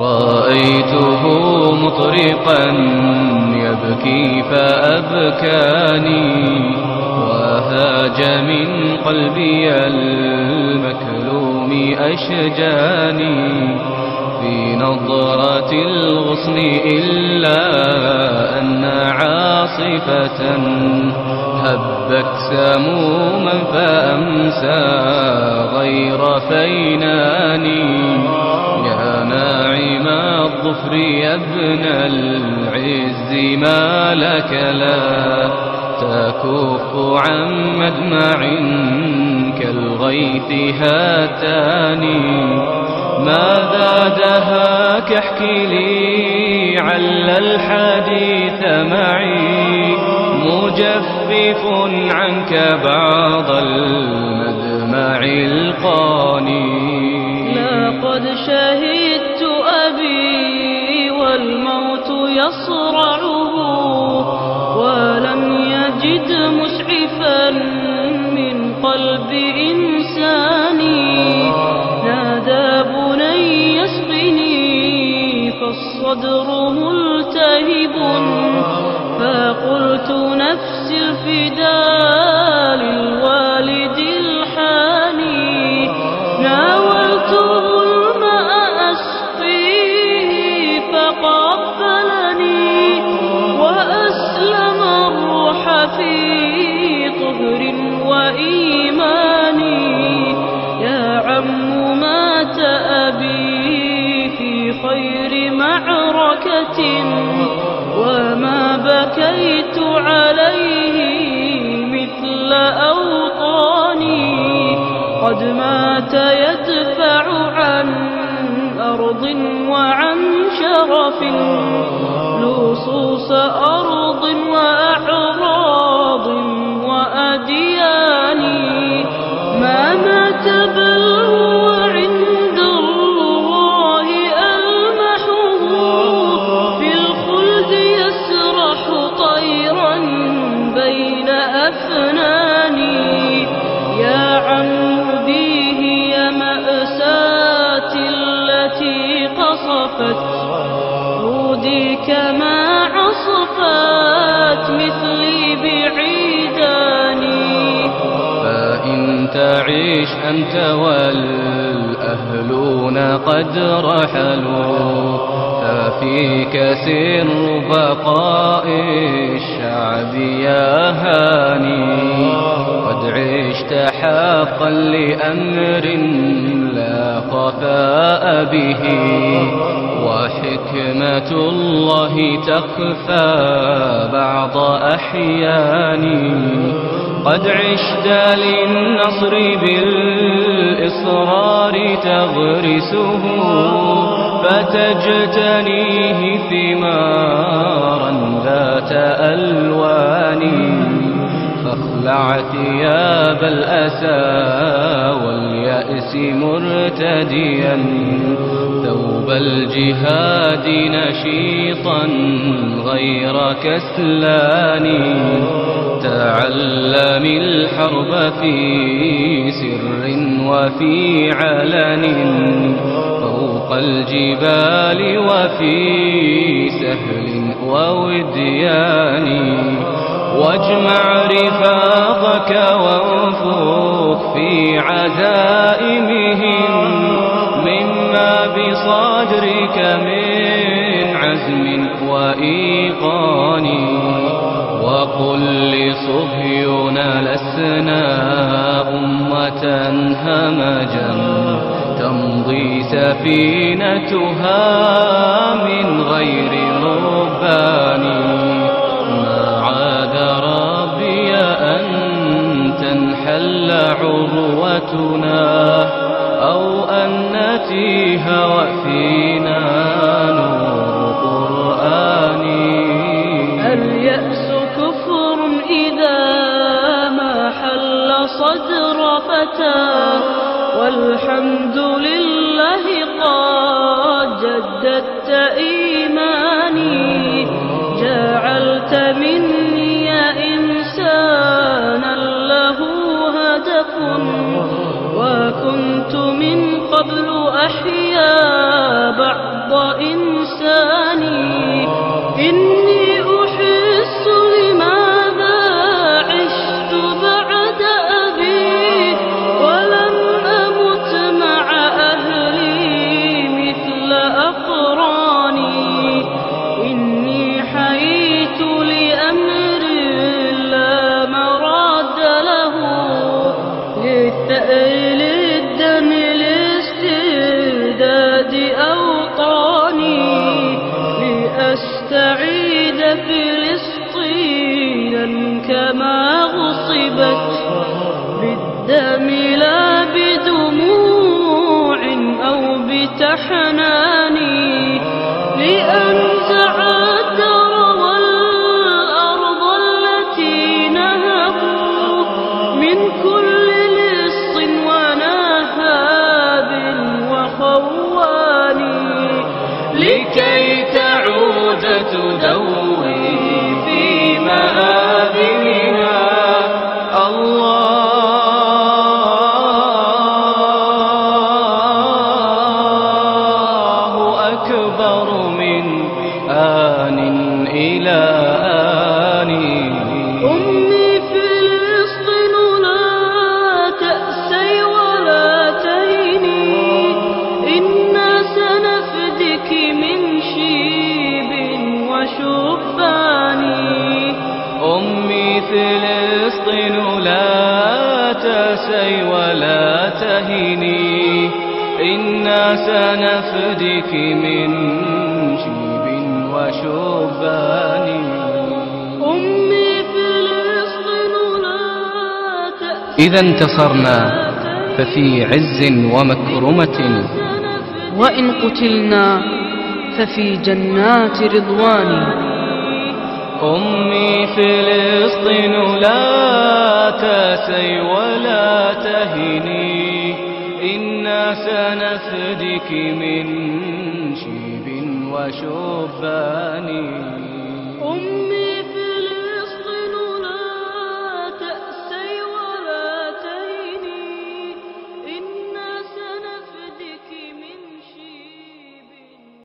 رأيته مطرقا يبكي فأبكاني وهاج من قلبي المكلوم أشجاني. في نظرة الغصن إلا أن عاصفة هبت سموما فأمسى غير فيناني يا ناعم الظفر يا ابن العز ما لك لا تكف عن مدمع كالغيث هاتاني ماذا دهاك احكي لي عل الحديث معي. مجفف عنك بعض المدمع القاني. لقد شهدت أبي والموت يصرعه ولم يجد مسعفا من قلب إنساني. نادى بني اسقني فالصدر ملتهب. الفداء للوالد الحاني ناولته الماء أسقيه فقبلني. وأسلم الروح في طهر وإيماني يا عم مات أبي في خير معركة. وما بكيت عليه قد مات يدفع عن أرض وعن شرف لصوص أرض قصفت عودي كما عصفت مثلي بعيداني. فإن تعيش أنت والأهلون قد رحلوا ففيك سر بقاء الشعب يا هاني. قد عشت حقا لأمر لا خفاء به. وحكمة الله تخفى بعض أحياني قد عشت للنصر بالإصرار تغرسه فتجتنيه ثمارا ذات ألوان. فاخلع ثياب الأسى واليأس مرتديا. الجهاد نشيطا غير كسلان. تعلم الحرب في سر وفي علن. فوق الجبال وفي سهل ووديان. واجمع رفاقك وانفخ في عزائمهم. مما بصدرك من عزم وإيقان. وقل لصهيون لسنا أمة همجا. تمضي سفينتها من غير ربان. ما عاد ربي أن تنحل عروتنا. أو أن نتيها وفينا نور قرآني اليأس كفر إذا ما حل صدر فتى والحمد لله قد جددت إيماني قبل أحيا بعض إنساني. إني غصبت بالدم لا بدموع أو بتحنان فلسطين لا تسي ولا تهني إنا سنفدك من شيب وشبان أمي فلسطين لا تأسي إذا انتصرنا ففي عز ومكرمة. وإن قتلنا ففي جنات رضوان. أمي فلسطين لا تسي ولا تهني. إنا سنفدك من شيب وشبان أمي